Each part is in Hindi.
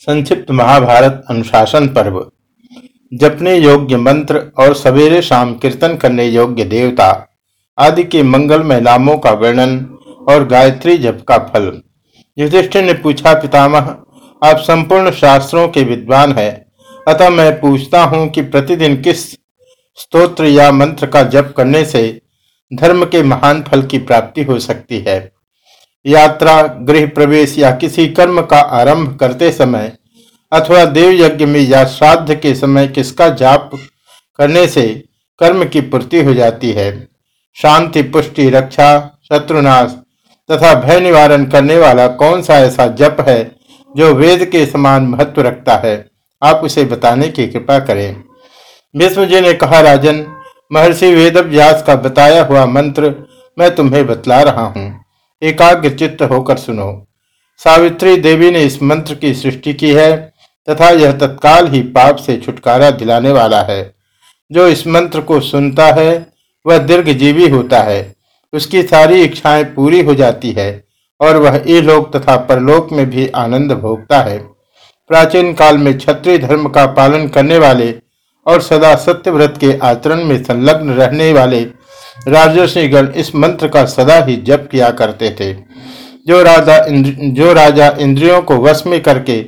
संक्षिप्त महाभारत अनुशासन पर्व। जपने योग्य मंत्र और सवेरे शाम कीर्तन करने योग्य देवता आदि के मंगलमय नामों का वर्णन और गायत्री जप का फल। युधिष्ठिर ने पूछा, पितामह, आप संपूर्ण शास्त्रों के विद्वान हैं। अतः मैं पूछता हूँ कि प्रतिदिन किस स्तोत्र या मंत्र का जप करने से धर्म के महान फल की प्राप्ति हो सकती है। यात्रा गृह प्रवेश या किसी कर्म का आरंभ करते समय अथवा देव यज्ञ में या श्राद्ध के समय किसका जाप करने से कर्म की पूर्ति हो जाती है। शांति, पुष्टि, रक्षा, शत्रुनाश तथा भय निवारण करने वाला कौन सा ऐसा जप है जो वेद के समान महत्व रखता है? आप उसे बताने की कृपा करें। विष्णु जी ने कहा, राजन, महर्षि वेद व्यास का बताया हुआ मंत्र मैं तुम्हें बतला रहा हूँ। एकाग्र चित्त होकर सुनो। सावित्री देवी ने इस मंत्र की सृष्टि की है, तथा यह तत्काल ही पाप से छुटकारा दिलाने वाला है। जो इस मंत्र को सुनता है, वह दीर्घ जीवी होता है। उसकी सारी इच्छाएँ पूरी हो जाती है, और वह इलोक तथा परलोक में भी आनंद भोगता है। प्राचीन काल में क्षत्रिय धर्म का पालन करने वाले और सदा सत्य व्रत के आचरण में संलग्न रहने वाले राजर्षिगण इस मंत्र का सदा ही जप किया करते थे। जो राजा जो राजा इंद्रियों को वश में करके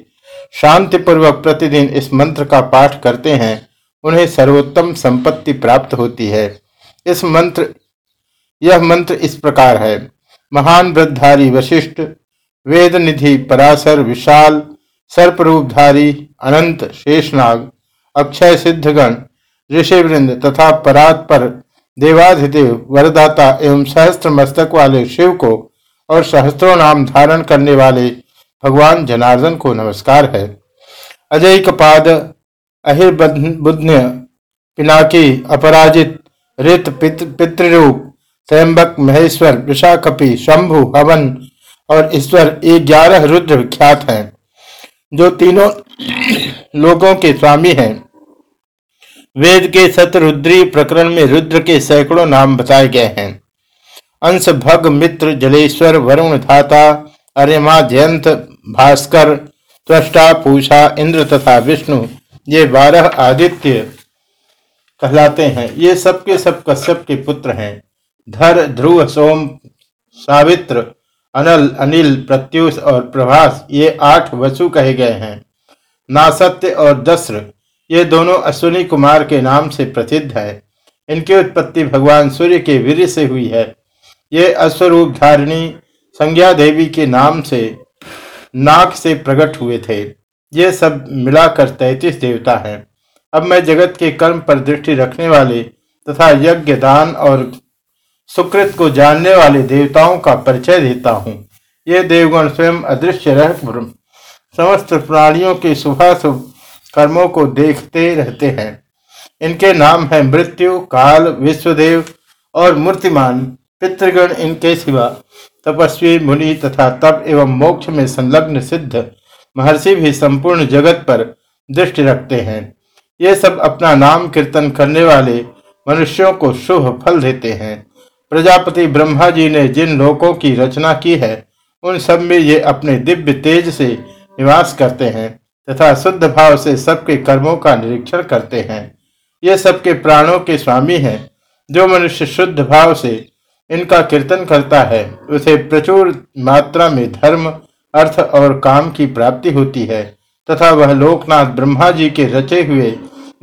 शांतिपूर्वक प्रतिदिन इस मंत्र का पाठ करते हैं, उन्हें सर्वोत्तम संपत्ति प्राप्त होती है। इस मंत्र, यह मंत्र इस प्रकार है। महान वृद्धारी वशिष्ठ वेद निधि पराशर विशाल, सर्परूपधारी अनंत शेषनाग, अक्षय सिद्धगण, ऋषिवृंद तथा परात पर देवाधिदेव, वरदाता एवं सहस्त्र मस्तक वाले शिव को और सहस्त्रों नाम धारण करने वाले भगवान जनार्दन को नमस्कार है। अजय कपाद अहिर्बुध्य पिनाकी, अपराजित रित पितृरूप स्वयंबक महेश्वर, विशाखपी, शंभु, हवन और ईश्वर, ये ग्यारह रुद्र विख्यात हैं, जो तीनों लोगों के स्वामी हैं। वेद के सतरुद्री प्रकरण में रुद्र के सैकड़ों नाम बताए गए हैं। अंश भग मित्र जलेश्वर वरुण धाता अर्यमा जयंत भास्कर त्वष्टा पूषा इंद्र तथा विष्णु ये बारह आदित्य कहलाते हैं। ये सबके सब कश्यप के पुत्र हैं। धर, ध्रुव, सोम, सावित्र, अनल, अनिल, प्रत्युष और प्रभास ये आठ वसु कहे गए हैं। नासत्य और दस्र ये दोनों अश्विनी कुमार के नाम से प्रसिद्ध है। इनकी उत्पत्ति भगवान सूर्य के वीर से हुई है। ये अश्वरूप धारिणी संज्ञा देवी के नाम से नाक से प्रकट हुए थे। ये सब मिलाकर तैतीस देवता हैं। अब मैं जगत के कर्म पर दृष्टि रखने वाले तथा यज्ञ, दान और सुकृत को जानने वाले देवताओं का परिचय देता हूँ। ये देवगण स्वयं अदृश्य रह समस्त प्राणियों के शुभाशुभ कर्मों को देखते रहते हैं। इनके नाम है मृत्यु, काल, विश्वदेव और मूर्तिमान। पितृगण इनके सिवा तपस्वी, मुनि तथा तप एवं मोक्ष में संलग्न सिद्ध महर्षि भी संपूर्ण जगत पर दृष्टि रखते हैं। ये सब अपना नाम कीर्तन करने वाले मनुष्यों को शुभ फल देते हैं। प्रजापति ब्रह्मा जी ने जिन लोकों की रचना की है, उन सब में ये अपने दिव्य तेज से निवास करते हैं। तथा शुद्ध भाव से सबके कर्मों का निरीक्षण करते हैं। ये सबके प्राणों के स्वामी हैं, जो मनुष्य शुद्ध भाव से इनका कीर्तन करता है, उसे प्रचुर मात्रा में धर्म, अर्थ और काम की प्राप्ति होती है, तथा वह लोकनाथ ब्रह्मा जी के रचे हुए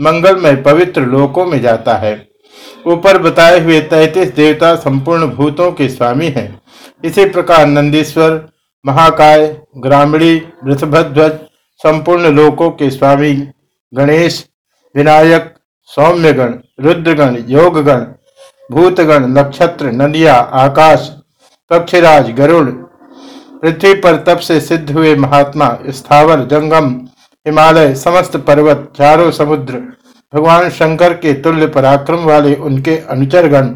मंगलमय पवित्र लोकों में जाता है। ऊपर बताए हुए तैतीस देवता संपूर्ण भूतों के स्वामी हैं। इसी प्रकार नंदीश्वर, महाकाय, ग्रामीणी, वृषभध्वज संपूर्ण लोकों के स्वामी गणेश, विनायक, सौम्यगण, रुद्रगण, योगगण, भूतगण, नक्षत्र, नदिया, आकाश, पक्षराज, गरुड़, पृथ्वी पर तप से सिद्ध हुए महात्मा, स्थावर, जंगम, हिमालय, समस्त पर्वत, चारों समुद्र, भगवान शंकर के तुल्य पराक्रम वाले उनके अनुचरगण,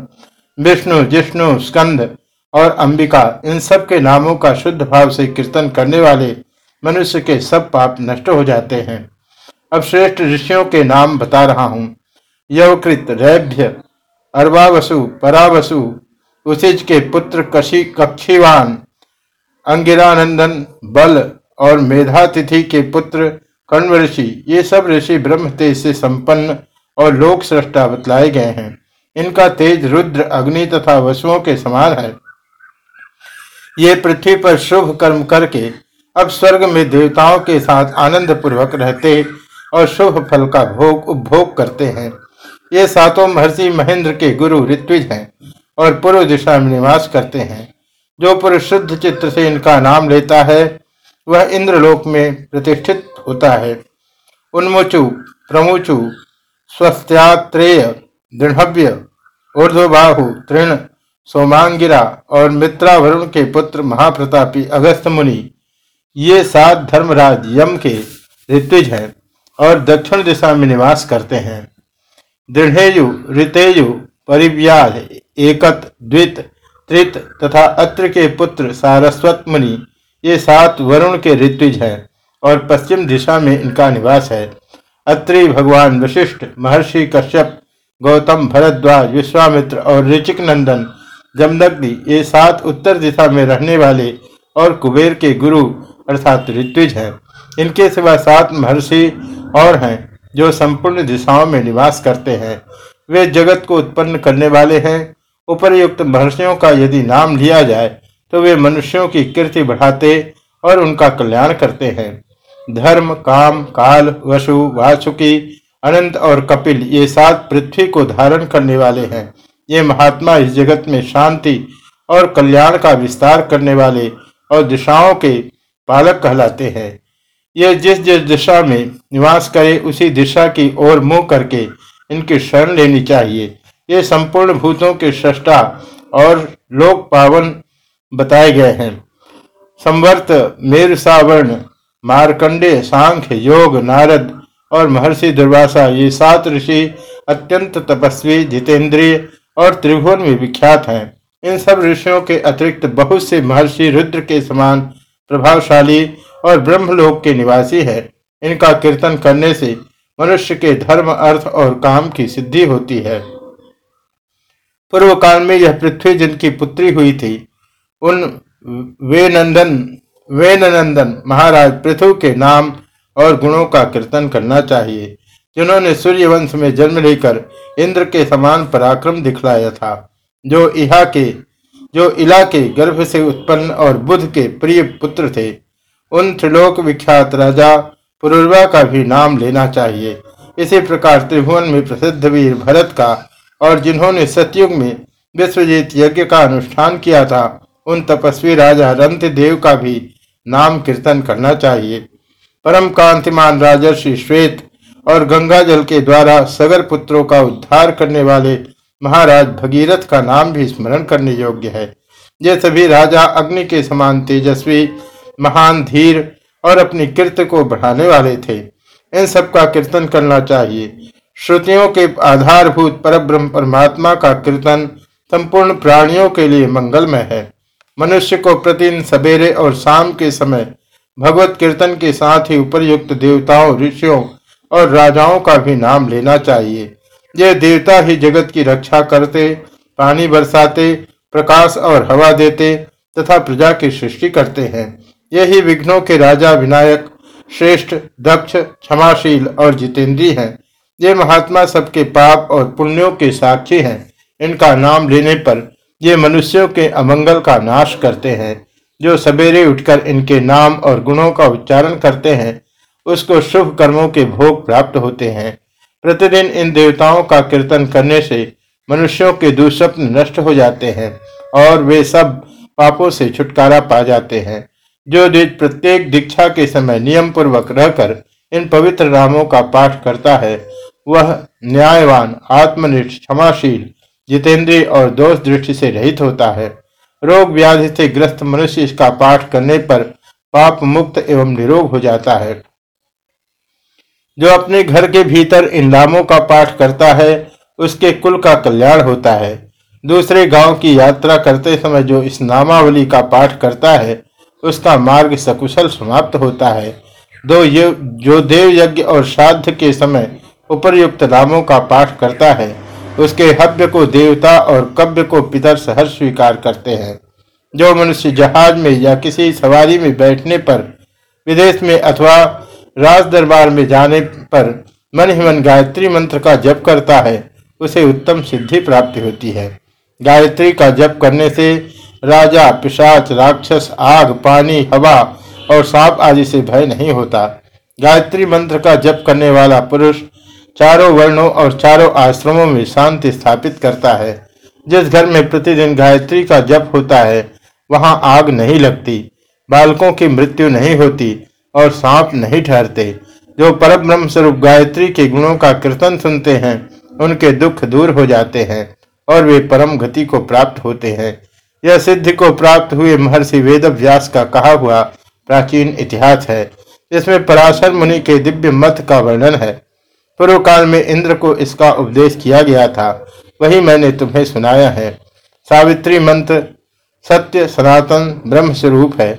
विष्णु, जिष्णु, स्कंद और अंबिका, इन सब के नामों का शुद्ध भाव से कीर्तन करने वाले मनुष्य के सब पाप नष्ट हो जाते हैं। अब श्रेष्ठ ऋषियों के नाम बता रहा हूँ। यवकृत रैभ्य अरबावसु परावसु, उसिज के पुत्र कशी, कक्षीवान, अंगिरानंदन, बल और मेधातिथि के पुत्र कण्व ऋषि ये सब ऋषि ब्रह्म तेज से संपन्न और लोक सृष्टा बतलाए गए हैं। इनका तेज रुद्र, अग्नि तथा वसुओं के समान है। ये पृथ्वी पर शुभ कर्म करके अब स्वर्ग में देवताओं के साथ आनंद पूर्वक रहते और शुभ फल का भोग उपभोग करते हैं। ये सातों महर्षि महेंद्र के गुरु ऋत्विज हैं और पूर्व दिशा में निवास करते हैं। जो पुरुष शुद्ध चित्र से इनका नाम लेता है, वह इंद्रलोक में प्रतिष्ठित होता है। उन्मुचु, प्रमुचु स्वस्थ्यात्रेय दृढ़व्य, ऊर्ध्वबाहु, तृण, सोमांगिरा और मित्रा वरुण के पुत्र महाप्रतापी अगस्त मुनि ये सात धर्मराज यम के ऋत्विज हैं और दक्षिण दिशा में निवास करते हैं। दृढ़ेयु, ऋतेयु परिव्याध एकत, द्वित, त्रित तथा अत्र के पुत्र सारस्वत मुनि, ये सात वरुण के ऋत्विज हैं और पश्चिम दिशा में इनका निवास है। अत्रि भगवान वशिष्ठ, महर्षि कश्यप, गौतम भरद्वाज, विश्वामित्र और ऋचिक नंदन जमदग्नि, ये सात उत्तर दिशा में रहने वाले और कुबेर के गुरु अर्थात ऋत्विज हैं। इनके सिवा सात महर्षि और हैं, जो संपूर्ण दिशाओं में निवास करते हैं। वे जगत को उत्पन्न करने वाले हैं। उपरयुक्त महर्षियों का यदि नाम लिया जाए तो वे मनुष्यों की कीर्ति बढ़ाते और उनका कल्याण करते हैं। धर्म, काम, काल, वसु, वासुकी, अनंत और कपिल, ये सात पृथ्वी को धारण करने वाले हैं। ये महात्मा इस जगत में शांति और कल्याण का विस्तार करने वाले और दिशाओं के पालक कहलाते हैं। ये जिस जिस दिशा में निवास करे, उसी दिशा की ओर मुँह करके इनकी शरण लेनी चाहिए। ये संपूर्ण भूतों के सृष्टा और लोक पावन बताए गए हैं। संवर्त, मेर सावर्ण, मारकंडे सांख्य योग, नारद और महर्षि दुर्वासा, ये सात ऋषि अत्यंत तपस्वी, जितेंद्रिय और त्रिभुवन में विख्यात हैं। इन सब ऋषियों के अतिरिक्त बहुत से महर्षि रुद्र के समान प्रभावशाली और ब्रह्मलोक के निवासी है। इनका कीर्तन करने से मनुष्य के धर्म, अर्थ और काम की सिद्धि होती है। पूर्व काल में यह पृथ्वी जिनकी पुत्री हुई थी, उन वे नंदन वे नंदन महाराज पृथ्वी के नाम और गुणों का कीर्तन करना चाहिए, जिन्होंने सूर्यवंश में जन्म लेकर इंद्र के समान पराक्रम दिखलाया था, जो इहा के जो इला के गर्भ से उत्पन्न और बुध के प्रिय पुत्र थे, उन त्रिलोक विख्यात राजा पुरुर्वा का भी नाम लेना चाहिए। इसी प्रकार त्रिभुवन में प्रसिद्ध वीर भरत का और जिन्होंने सतयुग में विश्वजीत यज्ञ का अनुष्ठान किया था, उन तपस्वी राजा रंत देव का भी नाम कीर्तन करना चाहिए। परम कांतिमान राजर्षि श्वेत और गंगा जल के द्वारा सगर पुत्रों का उद्धार करने वाले महाराज भगीरथ का नाम भी स्मरण करने योग्य है। ये सभी राजा अग्नि के समान तेजस्वी, महान धीर और अपनी कीर्त को बढ़ाने वाले थे। इन सब का कीर्तन करना चाहिए। श्रुतियों के आधारभूत पर ब्रह्म परमात्मा का कीर्तन संपूर्ण प्राणियों के लिए मंगलमय है। मनुष्य को प्रतिदिन सवेरे और शाम के समय भगवत कीर्तन के साथ ही उपरयुक्त देवताओं, ऋषियों और राजाओं का भी नाम लेना चाहिए। ये देवता ही जगत की रक्षा करते, पानी बरसाते, प्रकाश और हवा देते तथा प्रजा की सृष्टि करते हैं। यही विघ्नों के राजा विनायक, श्रेष्ठ, दक्ष, क्षमाशील और जितेंद्री हैं। ये महात्मा सबके पाप और पुण्यों के साक्षी हैं। इनका नाम लेने पर ये मनुष्यों के अमंगल का नाश करते हैं। जो सवेरे उठकर इनके नाम और गुणों का उच्चारण करते हैं, उसको शुभ कर्मों के भोग प्राप्त होते हैं। प्रतिदिन इन देवताओं का कीर्तन करने से मनुष्यों के दुस्वप्न नष्ट हो जाते हैं और वे सब पापों से छुटकारा पा जाते हैं। जो प्रत्येक दीक्षा के समय नियम पूर्वक रहकर इन पवित्र नामों का पाठ करता है, वह न्यायवान, आत्मनिष्ठ, क्षमाशील, जितेंद्रीय और दोष दृष्टि से रहित होता है। रोग व्याधि से ग्रस्त मनुष्य इसका पाठ करने पर पाप मुक्त एवं निरोग हो जाता है। जो अपने घर के भीतर इन नामों का पाठ करता है, उसके कुल का कल्याण होता है। दूसरे गाँव की यात्रा करते समय जो इस नामावली का पाठ करता है, उसका मार्ग सकुशल समाप्त होता है। दो ये, जो देव यज्ञ और श्राद्ध के समय उपरयुक्त नामों का पाठ करता है, उसके हव्य को देवता और कव्य को पितर सहर्ष स्वीकार करते हैं। जो मनुष्य जहाज़ में या किसी सवारी में बैठने पर, विदेश में अथवा राज दरबार में जाने पर मन ही मन गायत्री मंत्र का जप करता है, उसे उत्तम सिद्धि प्राप्ति होती है। गायत्री का जप करने से राजा, पिशाच, राक्षस, आग, पानी, हवा और सांप आदि से भय नहीं होता। गायत्री मंत्र का जप करने वाला पुरुष चारों वर्णों और चारों आश्रमों में शांति स्थापित करता है। जिस घर में प्रतिदिन गायत्री का जप होता है, वहाँ आग नहीं लगती, बालकों की मृत्यु नहीं होती और सांप नहीं ठहरते, जो पर ब्रह्म स्वरूप गायत्री के गुणों का कीर्तन सुनते हैं, उनके दुख दूर हो जाते हैं और वे परम गति को प्राप्त होते हैं। यह सिद्धि को प्राप्त हुए महर्षि वेद व्यास का कहा हुआ प्राचीन इतिहास है। इसमें पराशर मुनि के दिव्य मत का वर्णन है। पूर्व काल में इंद्र को इसका उपदेश किया गया था। वही मैंने तुम्हें सुनाया है। सावित्री मंत्र, सत्य सनातन ब्रह्म स्वरूप है।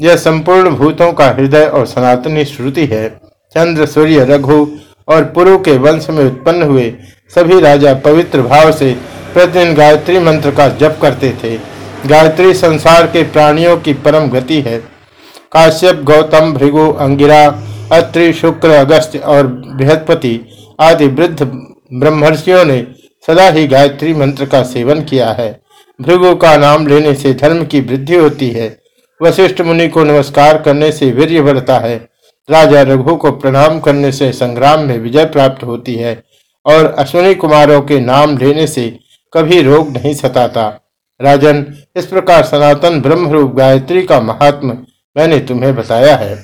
यह संपूर्ण भूतों का हृदय और सनातनी श्रुति है। चंद्र, सूर्य, रघु और पुरु के वंश में उत्पन्न हुए सभी राजा पवित्र भाव से प्रतिदिन गायत्री मंत्र का जप करते थे। गायत्री संसार के प्राणियों की परम गति है। काश्यप, गौतम, भृगु, अंगिरा, अत्रि, शुक्र अगस्त्य और बृहस्पति आदि वृद्ध ब्रह्मर्षियों ने सदा ही गायत्री मंत्र का सेवन किया है। भृगु का नाम लेने से धर्म की वृद्धि होती है। वशिष्ठ मुनि को नमस्कार करने से वीर बढ़ता है। राजा रघु को प्रणाम करने से संग्राम में विजय प्राप्त होती है और अश्विनी कुमारों के नाम लेने से कभी रोग नहीं सताता। राजन, इस प्रकार सनातन ब्रह्म रूप गायत्री का महात्मा मैंने तुम्हें बताया है।